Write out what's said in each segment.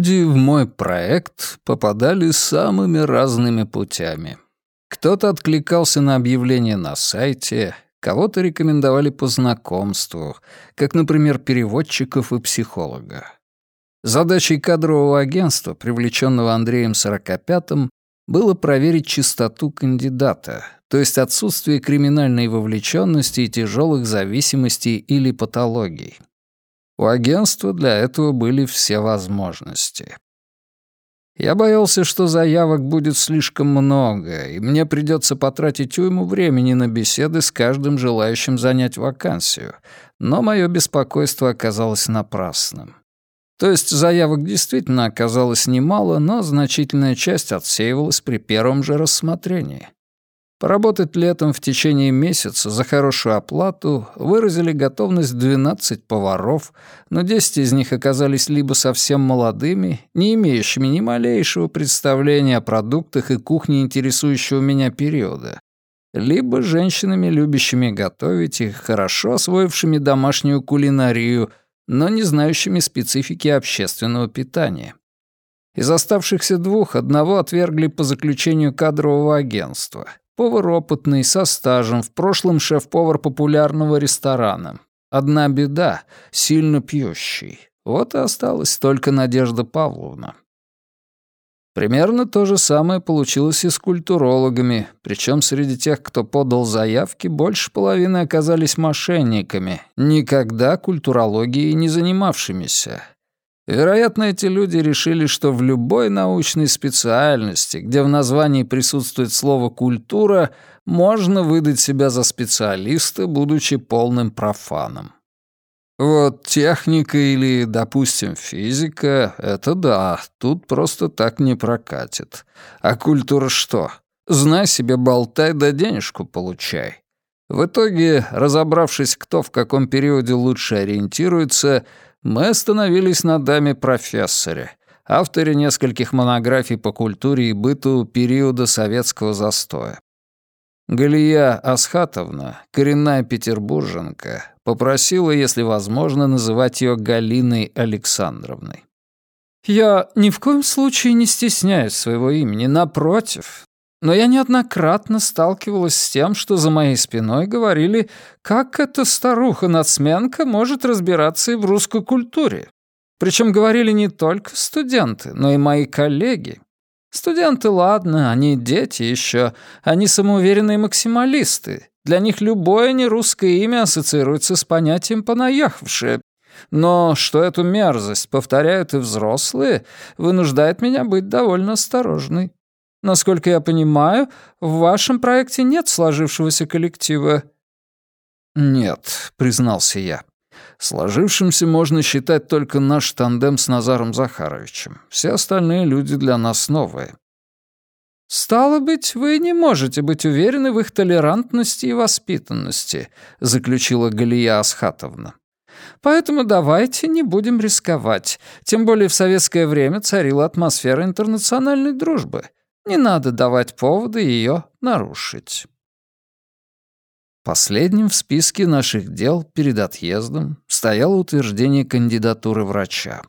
Люди в мой проект попадали самыми разными путями. Кто-то откликался на объявление на сайте, кого-то рекомендовали по знакомству, как, например, переводчиков и психолога. Задачей кадрового агентства, привлеченного Андреем Сорокопятым, было проверить чистоту кандидата, то есть отсутствие криминальной вовлеченности и тяжелых зависимостей или патологий. У агентства для этого были все возможности. Я боялся, что заявок будет слишком много, и мне придется потратить уйму времени на беседы с каждым желающим занять вакансию, но мое беспокойство оказалось напрасным. То есть заявок действительно оказалось немало, но значительная часть отсеивалась при первом же рассмотрении. Поработать летом в течение месяца за хорошую оплату выразили готовность 12 поваров, но 10 из них оказались либо совсем молодыми, не имеющими ни малейшего представления о продуктах и кухне интересующего меня периода, либо женщинами, любящими готовить и хорошо освоившими домашнюю кулинарию, но не знающими специфики общественного питания. Из оставшихся двух одного отвергли по заключению кадрового агентства. Повар опытный, со стажем, в прошлом шеф-повар популярного ресторана. Одна беда — сильно пьющий. Вот и осталась только Надежда Павловна. Примерно то же самое получилось и с культурологами, причем среди тех, кто подал заявки, больше половины оказались мошенниками, никогда культурологией не занимавшимися. Вероятно, эти люди решили, что в любой научной специальности, где в названии присутствует слово «культура», можно выдать себя за специалиста, будучи полным профаном. Вот техника или, допустим, физика — это да, тут просто так не прокатит. А культура что? Знай себе, болтай да денежку получай. В итоге, разобравшись, кто в каком периоде лучше ориентируется, мы остановились на даме-профессоре, авторе нескольких монографий по культуре и быту периода советского застоя. Галия Асхатовна, коренная петербурженка, попросила, если возможно, называть ее Галиной Александровной. «Я ни в коем случае не стесняюсь своего имени, напротив. Но я неоднократно сталкивалась с тем, что за моей спиной говорили, как эта старуха-нацменка может разбираться и в русской культуре. Причем говорили не только студенты, но и мои коллеги. Студенты, ладно, они дети еще, они самоуверенные максималисты. Для них любое нерусское имя ассоциируется с понятием «понаехавшее». Но что эту мерзость повторяют и взрослые, вынуждает меня быть довольно осторожной. Насколько я понимаю, в вашем проекте нет сложившегося коллектива». «Нет», — признался я. Сложившимся можно считать только наш тандем с Назаром Захаровичем. Все остальные люди для нас новые. «Стало быть, вы не можете быть уверены в их толерантности и воспитанности», заключила Галия Асхатовна. «Поэтому давайте не будем рисковать. Тем более в советское время царила атмосфера интернациональной дружбы. Не надо давать поводы ее нарушить». Последним в списке наших дел перед отъездом стояло утверждение кандидатуры врача.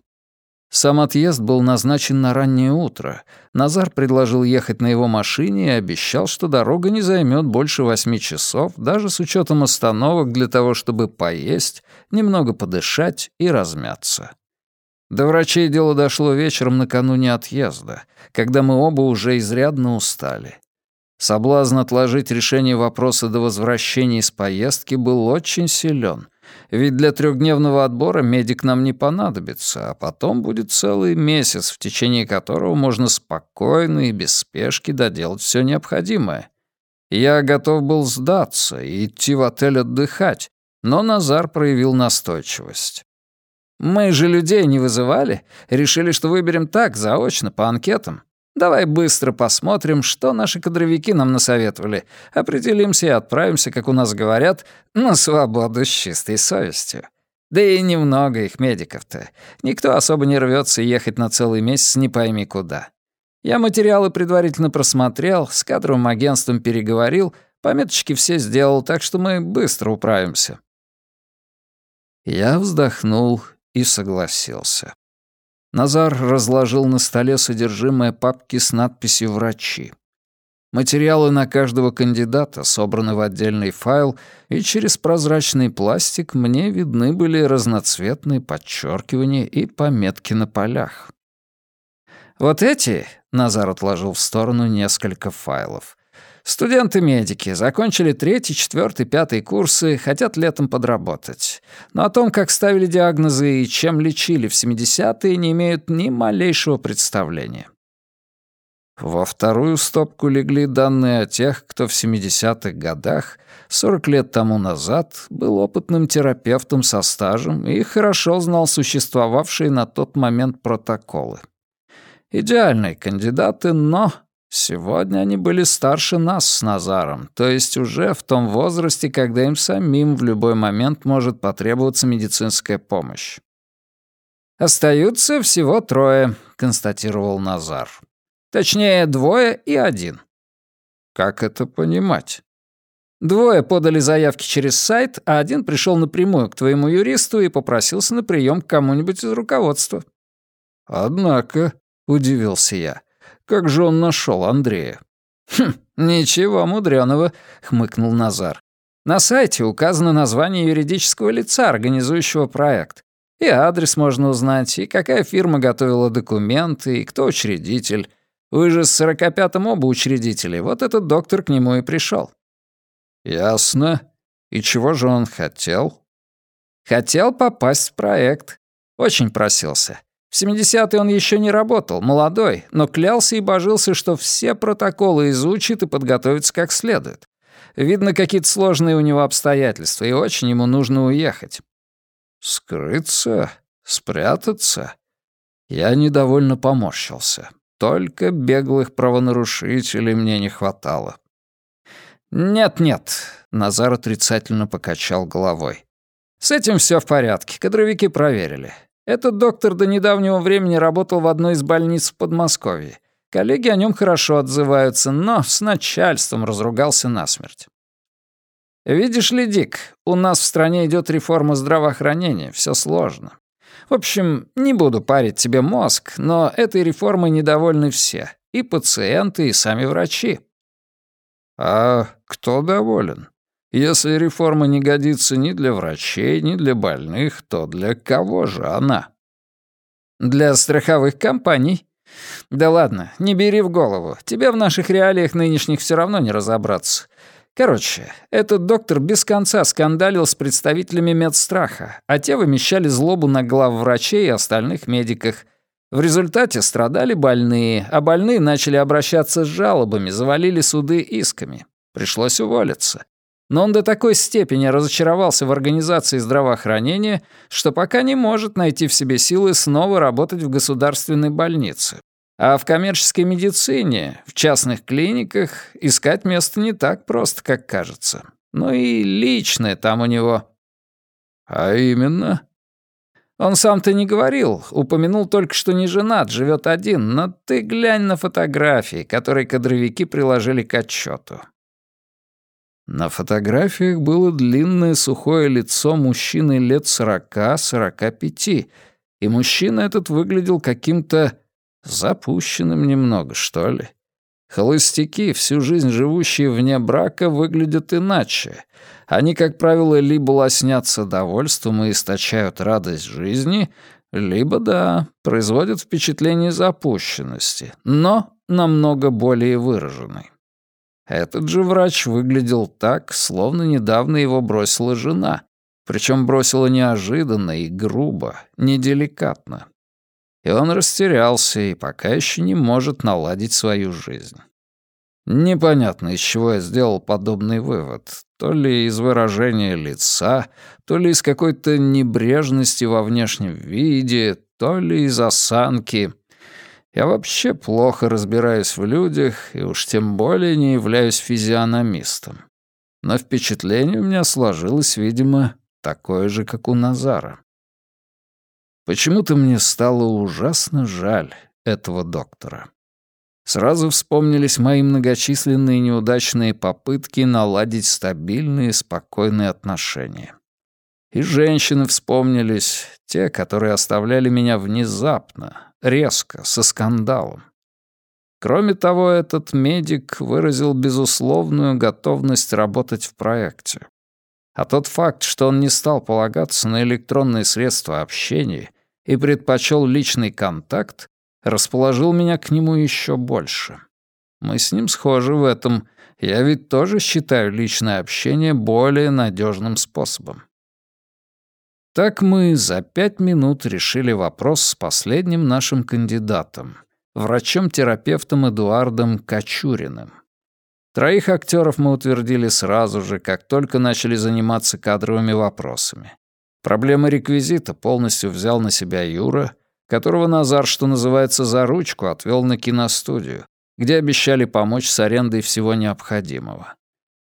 Сам отъезд был назначен на раннее утро. Назар предложил ехать на его машине и обещал, что дорога не займет больше восьми часов, даже с учетом остановок для того, чтобы поесть, немного подышать и размяться. До врачей дело дошло вечером накануне отъезда, когда мы оба уже изрядно устали. Соблазн отложить решение вопроса до возвращения из поездки был очень силен, ведь для трехдневного отбора медик нам не понадобится, а потом будет целый месяц, в течение которого можно спокойно и без спешки доделать все необходимое. Я готов был сдаться и идти в отель отдыхать, но Назар проявил настойчивость. «Мы же людей не вызывали, решили, что выберем так, заочно, по анкетам. Давай быстро посмотрим, что наши кадровики нам насоветовали. Определимся и отправимся, как у нас говорят, на свободу с чистой совестью. Да и немного их медиков-то. Никто особо не рвется ехать на целый месяц не пойми куда. Я материалы предварительно просмотрел, с кадровым агентством переговорил, пометочки все сделал, так что мы быстро управимся. Я вздохнул и согласился. Назар разложил на столе содержимое папки с надписью «Врачи». Материалы на каждого кандидата собраны в отдельный файл, и через прозрачный пластик мне видны были разноцветные подчеркивания и пометки на полях. «Вот эти», — Назар отложил в сторону несколько файлов, «студенты-медики, закончили третий, четвертый, пятый курсы, хотят летом подработать. Но о том, как ставили диагнозы и чем лечили в 70-е, не имеют ни малейшего представления. Во вторую стопку легли данные о тех, кто в 70-х годах, 40 лет тому назад, был опытным терапевтом со стажем и хорошо знал существовавшие на тот момент протоколы. Идеальные кандидаты, но сегодня они были старше нас с Назаром, то есть уже в том возрасте, когда им самим в любой момент может потребоваться медицинская помощь. «Остаются всего трое», — констатировал Назар. Точнее, двое и один. Как это понимать? Двое подали заявки через сайт, а один пришел напрямую к твоему юристу и попросился на прием к кому-нибудь из руководства. Однако, удивился я, как же он нашел Андрея? Хм, ничего мудреного, хмыкнул Назар. На сайте указано название юридического лица, организующего проект. И адрес можно узнать, и какая фирма готовила документы, и кто учредитель. Вы же с сорокопятым оба учредители, вот этот доктор к нему и пришел. «Ясно. И чего же он хотел?» «Хотел попасть в проект. Очень просился. В 70-е он еще не работал, молодой, но клялся и божился, что все протоколы изучит и подготовится как следует. Видно, какие-то сложные у него обстоятельства, и очень ему нужно уехать». «Скрыться? Спрятаться?» Я недовольно поморщился. Только беглых правонарушителей мне не хватало. «Нет-нет», — Назар отрицательно покачал головой. «С этим все в порядке, кадровики проверили. Этот доктор до недавнего времени работал в одной из больниц в Подмосковье. Коллеги о нем хорошо отзываются, но с начальством разругался насмерть. Видишь ли, Дик, у нас в стране идет реформа здравоохранения, все сложно. В общем, не буду парить тебе мозг, но этой реформой недовольны все. И пациенты, и сами врачи. А кто доволен? Если реформа не годится ни для врачей, ни для больных, то для кого же она? Для страховых компаний. Да ладно, не бери в голову. Тебе в наших реалиях нынешних все равно не разобраться. Короче, этот доктор без конца скандалил с представителями медстраха, а те вымещали злобу на главврачей и остальных медиках. В результате страдали больные, а больные начали обращаться с жалобами, завалили суды исками. Пришлось уволиться. Но он до такой степени разочаровался в организации здравоохранения, что пока не может найти в себе силы снова работать в государственной больнице. А в коммерческой медицине, в частных клиниках, искать место не так просто, как кажется. Ну и личное там у него. А именно? Он сам-то не говорил, упомянул только, что не женат, живет один, но ты глянь на фотографии, которые кадровики приложили к отчету. На фотографиях было длинное сухое лицо мужчины лет сорока-сорока пяти, и мужчина этот выглядел каким-то Запущенным немного, что ли. Холостяки, всю жизнь живущие вне брака, выглядят иначе. Они, как правило, либо лоснятся довольством и источают радость жизни, либо, да, производят впечатление запущенности, но намного более выраженной. Этот же врач выглядел так, словно недавно его бросила жена, причем бросила неожиданно и грубо, неделикатно и он растерялся и пока еще не может наладить свою жизнь. Непонятно, из чего я сделал подобный вывод. То ли из выражения лица, то ли из какой-то небрежности во внешнем виде, то ли из осанки. Я вообще плохо разбираюсь в людях и уж тем более не являюсь физиономистом. Но впечатление у меня сложилось, видимо, такое же, как у Назара. Почему-то мне стало ужасно жаль этого доктора. Сразу вспомнились мои многочисленные неудачные попытки наладить стабильные, спокойные отношения. И женщины вспомнились, те, которые оставляли меня внезапно, резко, со скандалом. Кроме того, этот медик выразил безусловную готовность работать в проекте. А тот факт, что он не стал полагаться на электронные средства общения и предпочел личный контакт, расположил меня к нему еще больше. Мы с ним схожи в этом. Я ведь тоже считаю личное общение более надежным способом. Так мы за пять минут решили вопрос с последним нашим кандидатом — врачом-терапевтом Эдуардом Кочуриным. Троих актеров мы утвердили сразу же, как только начали заниматься кадровыми вопросами. Проблемы реквизита полностью взял на себя Юра, которого Назар, что называется, за ручку отвел на киностудию, где обещали помочь с арендой всего необходимого.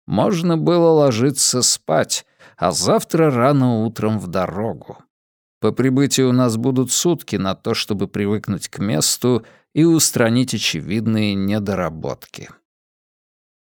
Можно было ложиться спать, а завтра рано утром в дорогу. По прибытии у нас будут сутки на то, чтобы привыкнуть к месту и устранить очевидные недоработки.